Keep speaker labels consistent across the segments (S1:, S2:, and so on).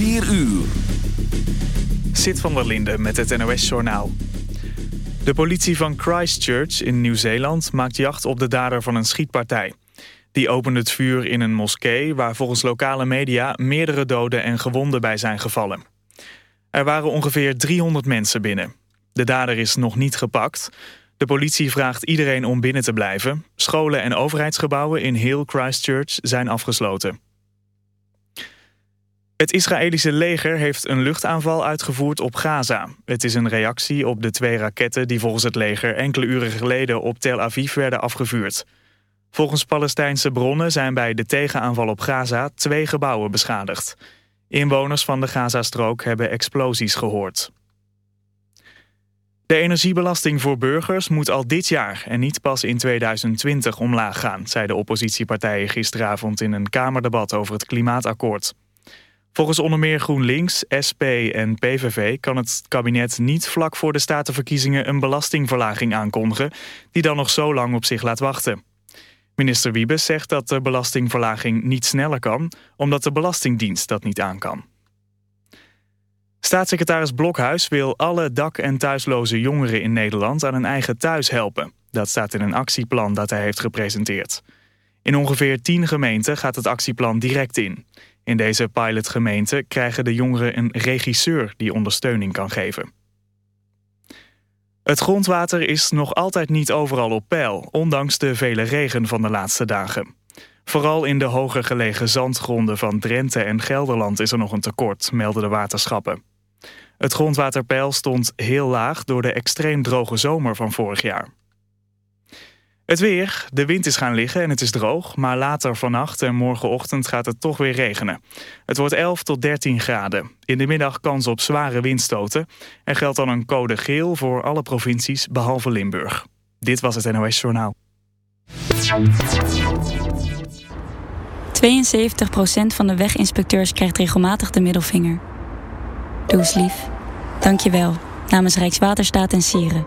S1: 4 uur.
S2: Zit van der Linde met het NOS-journaal. De politie van Christchurch in Nieuw-Zeeland maakt jacht op de dader van een schietpartij. Die opende het vuur in een moskee waar volgens lokale media meerdere doden en gewonden bij zijn gevallen. Er waren ongeveer 300 mensen binnen. De dader is nog niet gepakt. De politie vraagt iedereen om binnen te blijven. Scholen en overheidsgebouwen in heel Christchurch zijn afgesloten. Het Israëlische leger heeft een luchtaanval uitgevoerd op Gaza. Het is een reactie op de twee raketten die volgens het leger enkele uren geleden op Tel Aviv werden afgevuurd. Volgens Palestijnse bronnen zijn bij de tegenaanval op Gaza twee gebouwen beschadigd. Inwoners van de Gazastrook hebben explosies gehoord. De energiebelasting voor burgers moet al dit jaar en niet pas in 2020 omlaag gaan, zeiden oppositiepartijen gisteravond in een Kamerdebat over het klimaatakkoord. Volgens onder meer GroenLinks, SP en PVV kan het kabinet niet vlak voor de statenverkiezingen een belastingverlaging aankondigen, die dan nog zo lang op zich laat wachten. Minister Wiebes zegt dat de belastingverlaging niet sneller kan, omdat de Belastingdienst dat niet aan kan. Staatssecretaris Blokhuis wil alle dak- en thuisloze jongeren in Nederland aan een eigen thuis helpen. Dat staat in een actieplan dat hij heeft gepresenteerd. In ongeveer tien gemeenten gaat het actieplan direct in. In deze pilotgemeente krijgen de jongeren een regisseur die ondersteuning kan geven. Het grondwater is nog altijd niet overal op peil, ondanks de vele regen van de laatste dagen. Vooral in de hoger gelegen zandgronden van Drenthe en Gelderland is er nog een tekort, melden de waterschappen. Het grondwaterpeil stond heel laag door de extreem droge zomer van vorig jaar. Het weer. De wind is gaan liggen en het is droog, maar later vannacht en morgenochtend gaat het toch weer regenen. Het wordt 11 tot 13 graden. In de middag kans op zware windstoten. Er geldt dan een code geel voor alle provincies behalve Limburg. Dit was het NOS Journaal.
S3: 72% van de weginspecteurs krijgt regelmatig de middelvinger. Doe eens lief. Dank je wel. Namens Rijkswaterstaat en Sieren.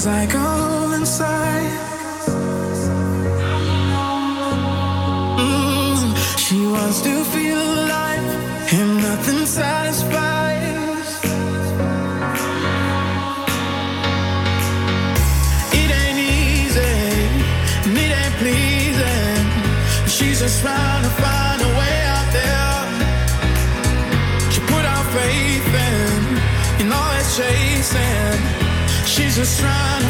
S4: feels like a
S5: home just trying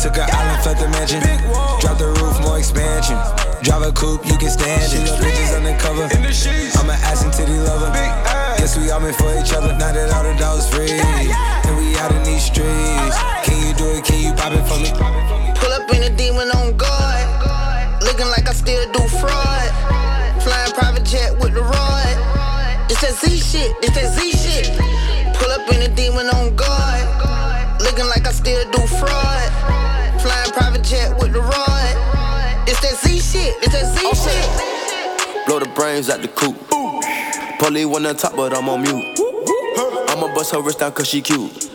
S6: Took an island, fled the mansion. Drop the roof, more expansion. Drive a coupe, you can stand it. Bitches undercover. I'm an ass and titty lover. Guess we all meant for each other. Now that all the dogs free. And we out in these streets. Can you do it? Can you pop it for me?
S7: Pull up in a demon on guard. Looking like I still do fraud. Flying private jet with the rod. It's that Z shit. It's that Z shit. Pull up in a demon on guard. Looking like I still do fraud. Jet with the rod. It's that Z shit. It's that Z shit.
S8: Blow the brains out the coop. Polly one on top, but I'm on mute. I'ma bust her wrist down cause she cute.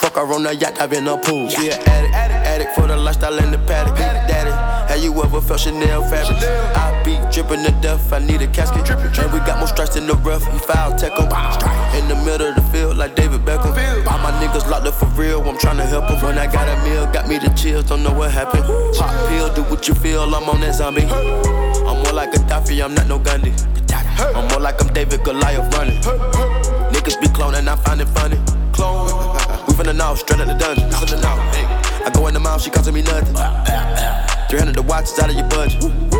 S8: Fuck her on the yacht, I've been a pool. She an addict, addict for the lifestyle in the paddock. Daddy, have you ever felt Chanel fabric? I be dripping to death, I need a casket. And we got more strikes in the rough, we foul tech 'em. In the middle of the field, like David Beckham. All my niggas locked up for real, I'm tryna help 'em. When I got a meal, got me the chills, don't know what happened. Pop pill, do what you feel, I'm on that zombie. I'm more like Gaddafi, I'm not no Gandhi. I'm more like I'm David Goliath running. Niggas be cloning, I find it funny. Clone. We finna know, straight out the dungeon. I go in the mouth, she costing me nothing. 300 the watch is out of your budget.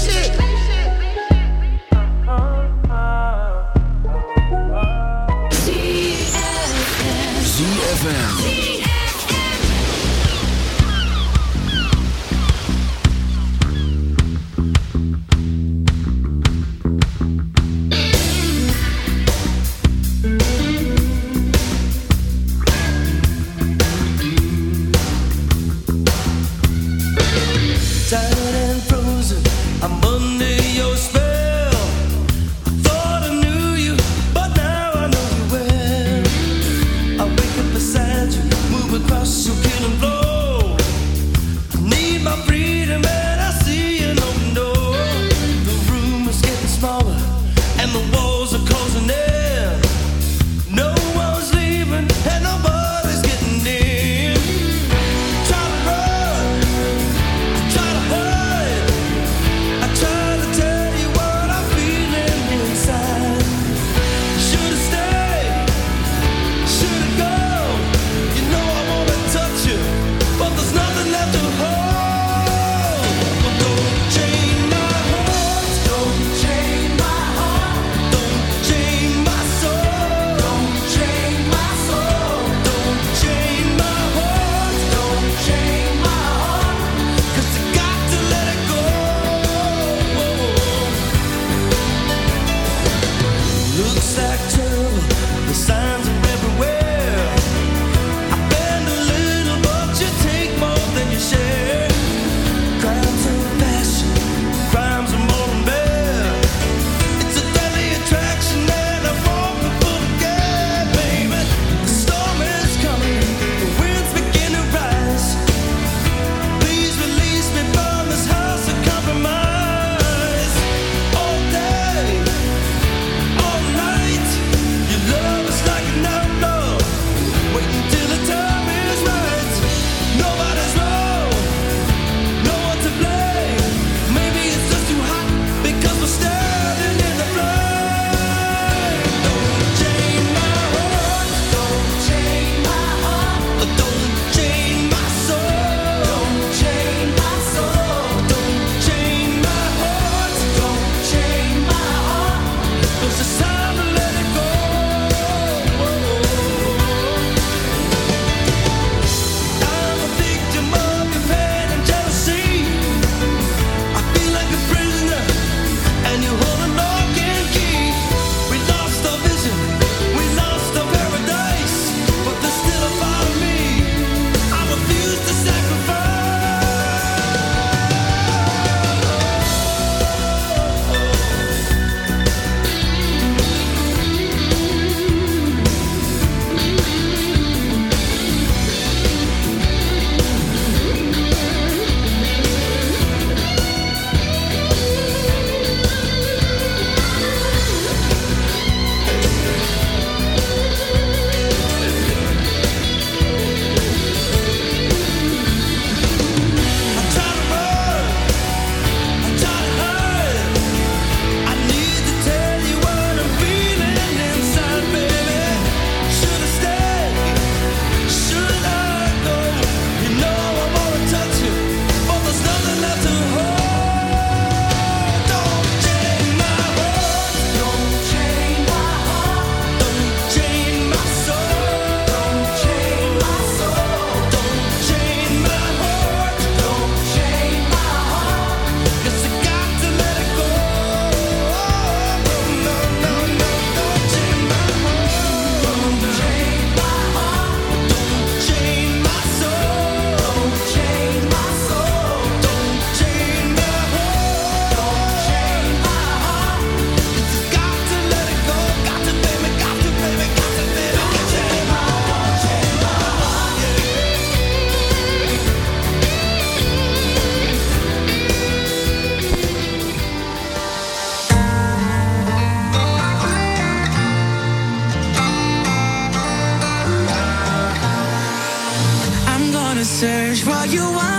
S9: Are you
S10: want.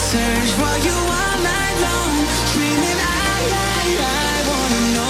S10: search for you all night long, dreaming I, I, I wanna know.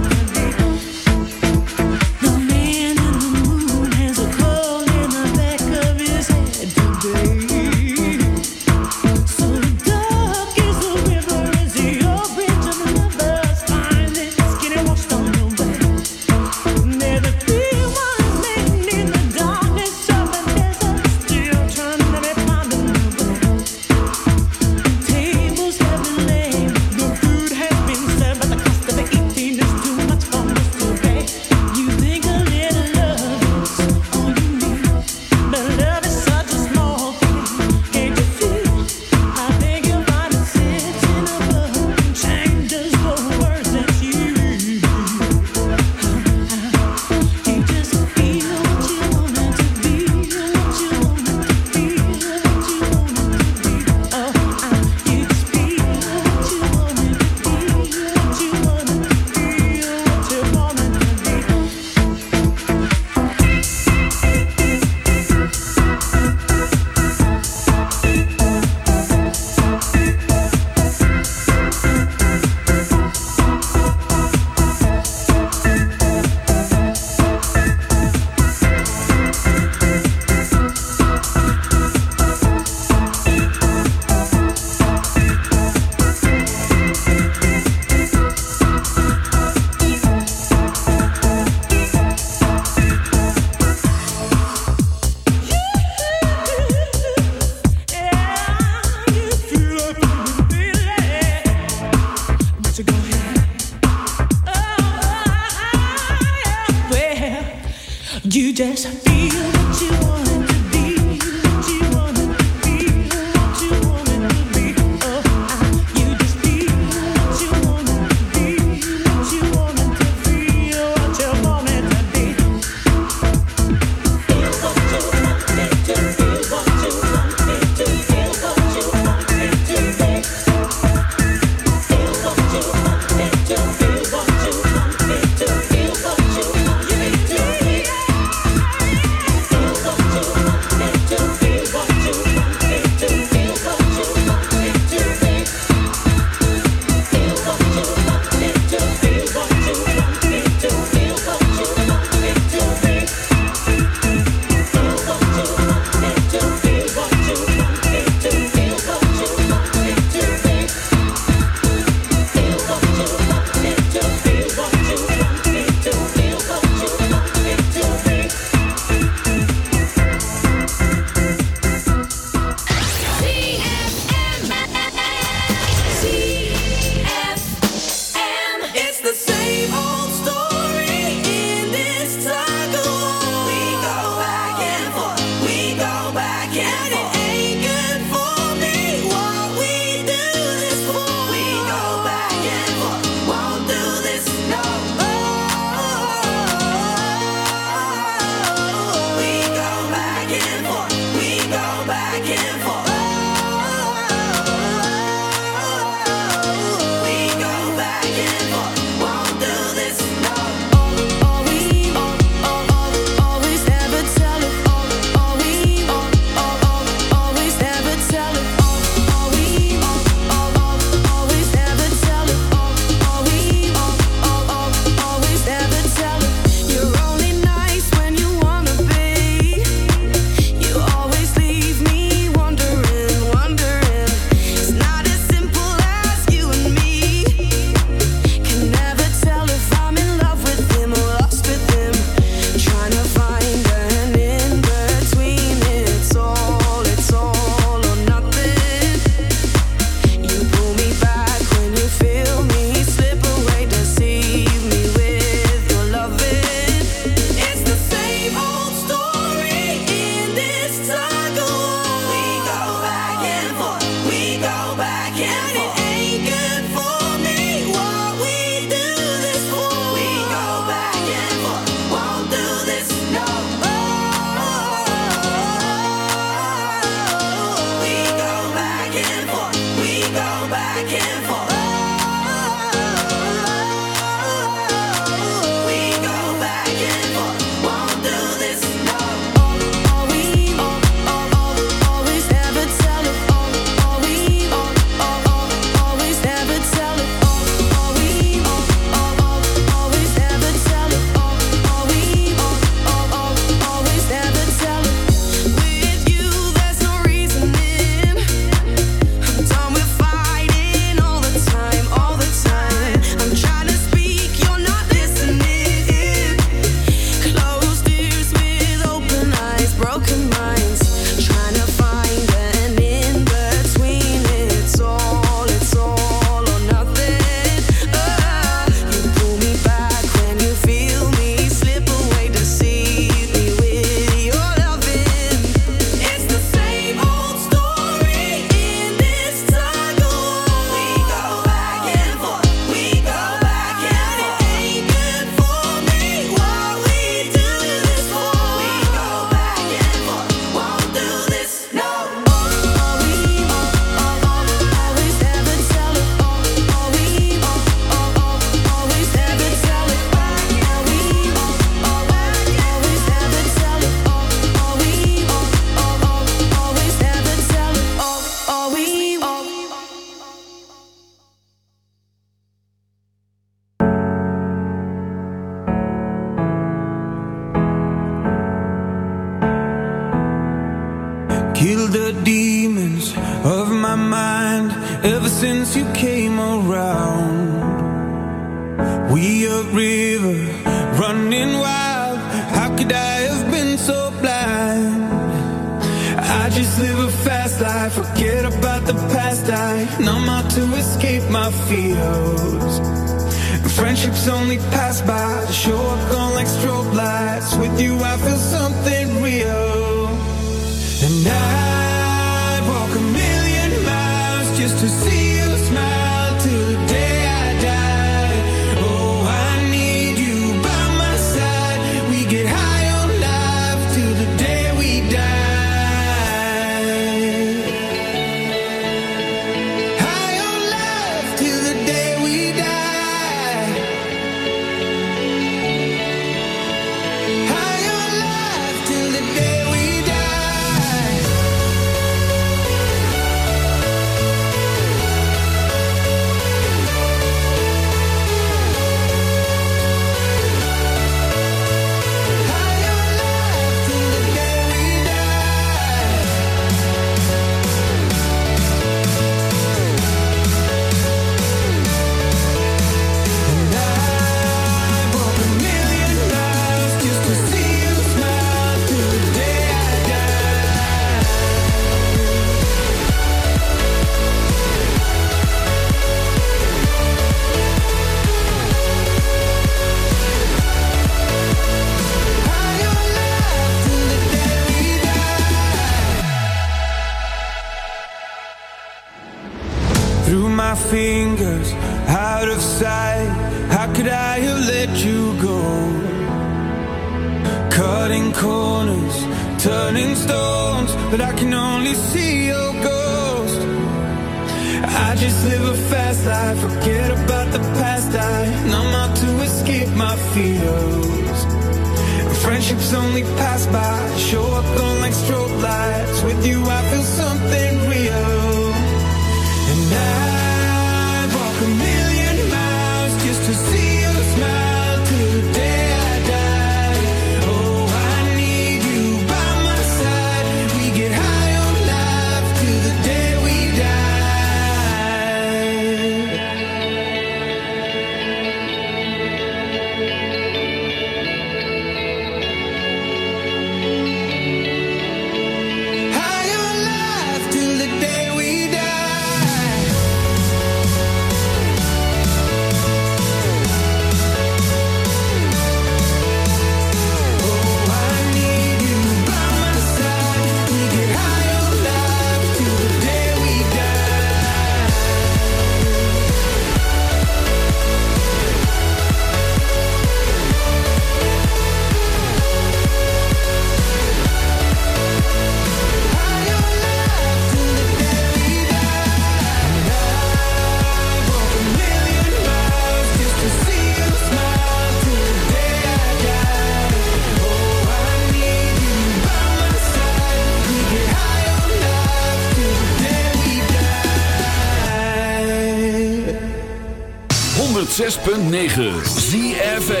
S11: 106.9 ZFM.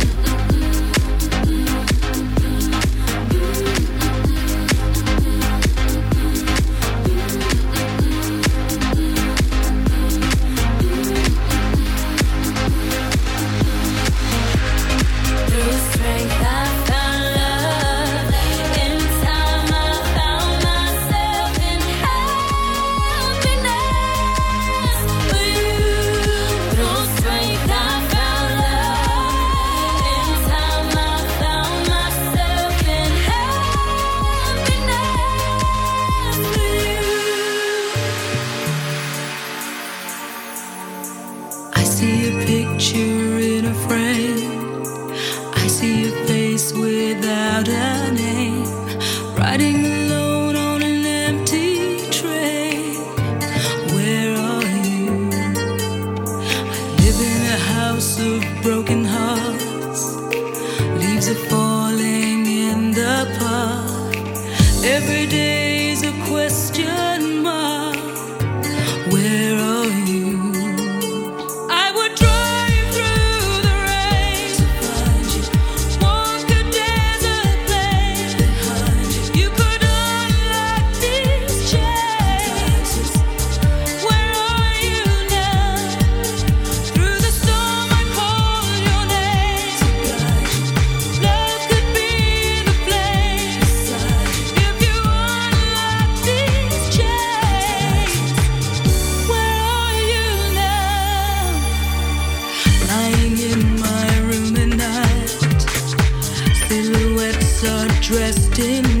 S11: in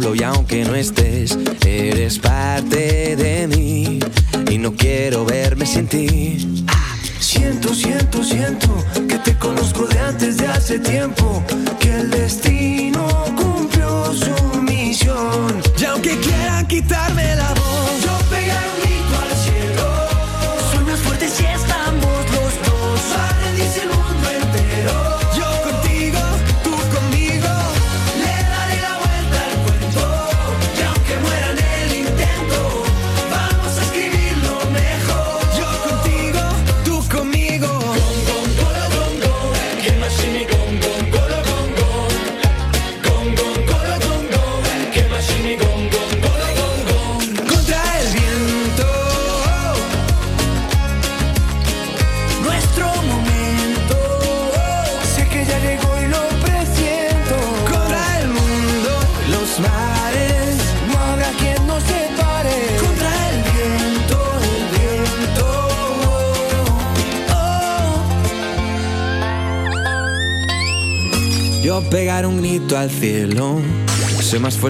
S12: y aunque no estés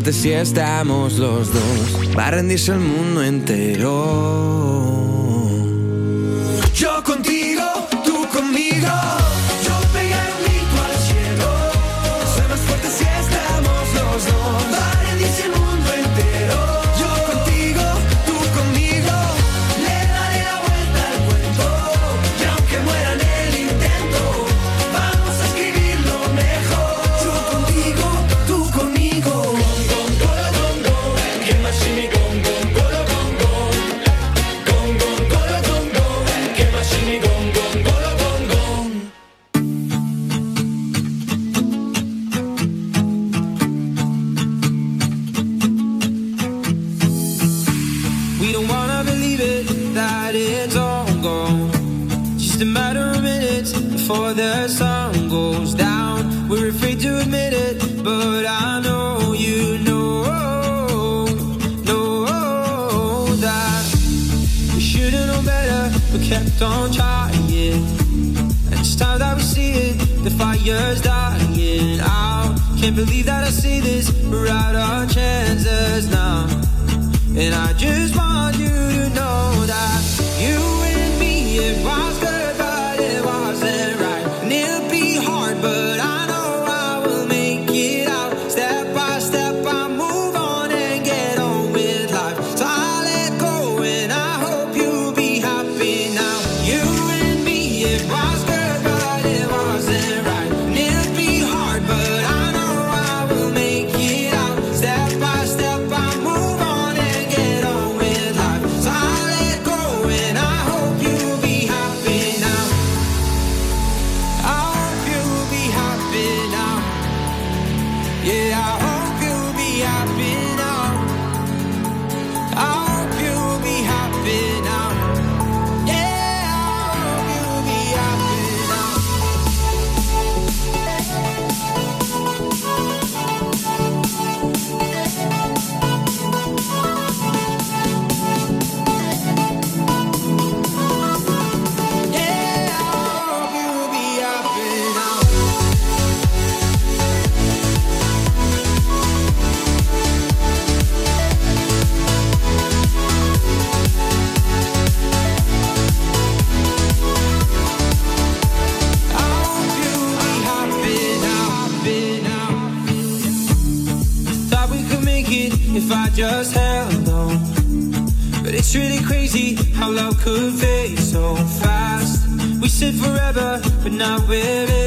S12: si estamos los dos. Va a rendirse el mundo entero. Yo contigo.
S13: not really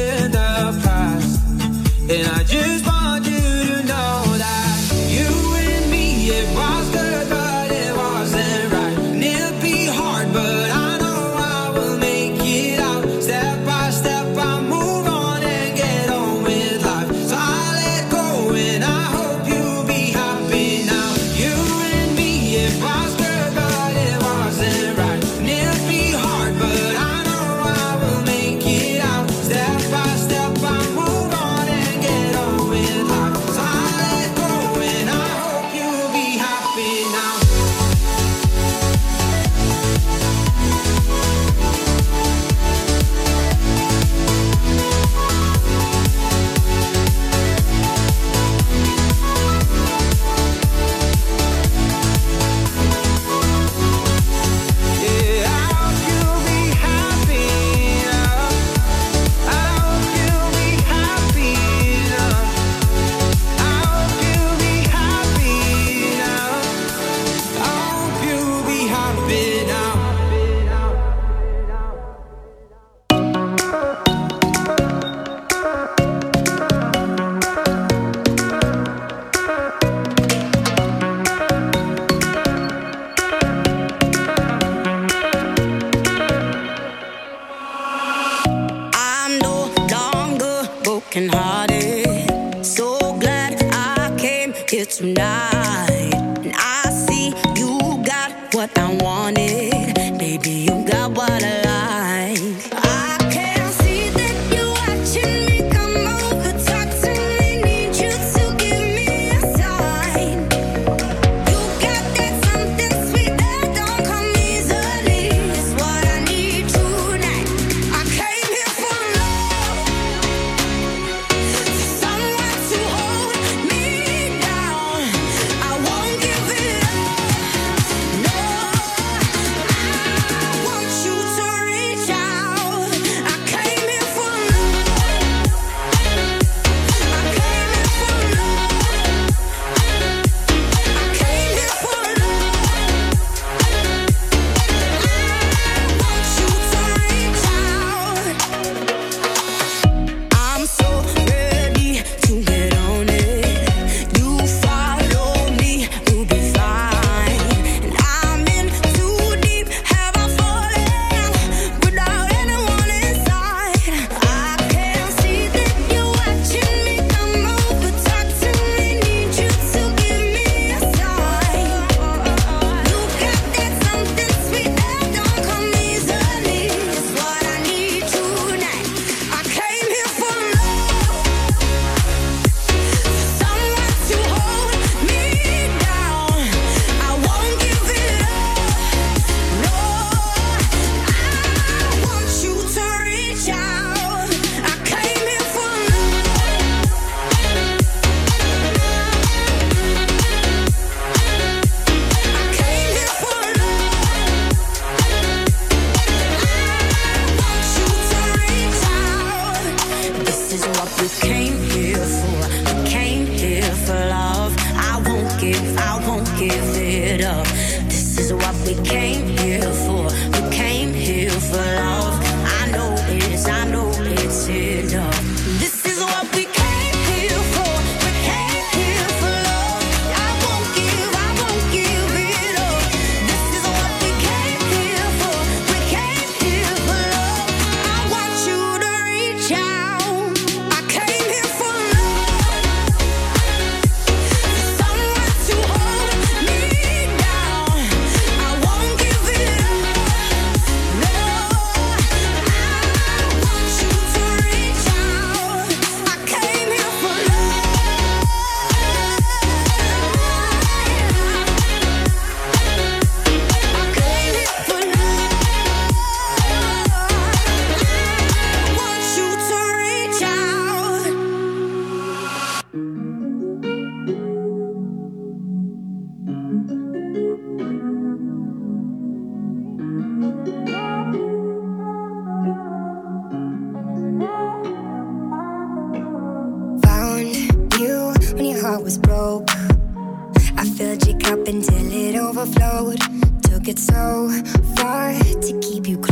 S14: overflowed. Took it so far to keep you close.